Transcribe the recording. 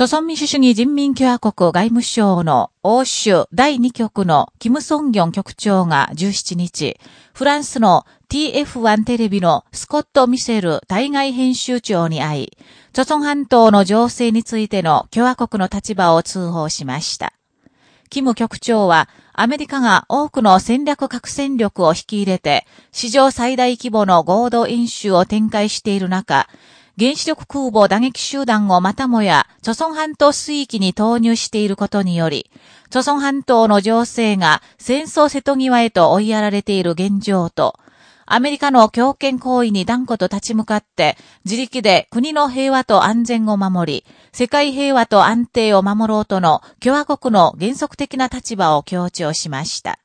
朝鮮民主主義人民共和国外務省の欧州第2局のキム・ソンギョン局長が17日、フランスの TF1 テレビのスコット・ミセル対外編集長に会い、朝鮮半島の情勢についての共和国の立場を通報しました。キム局長は、アメリカが多くの戦略核戦力を引き入れて、史上最大規模の合同演習を展開している中、原子力空母打撃集団をまたもや、著孫半島水域に投入していることにより、著孫半島の情勢が戦争瀬戸際へと追いやられている現状と、アメリカの強権行為に断固と立ち向かって、自力で国の平和と安全を守り、世界平和と安定を守ろうとの共和国の原則的な立場を強調しました。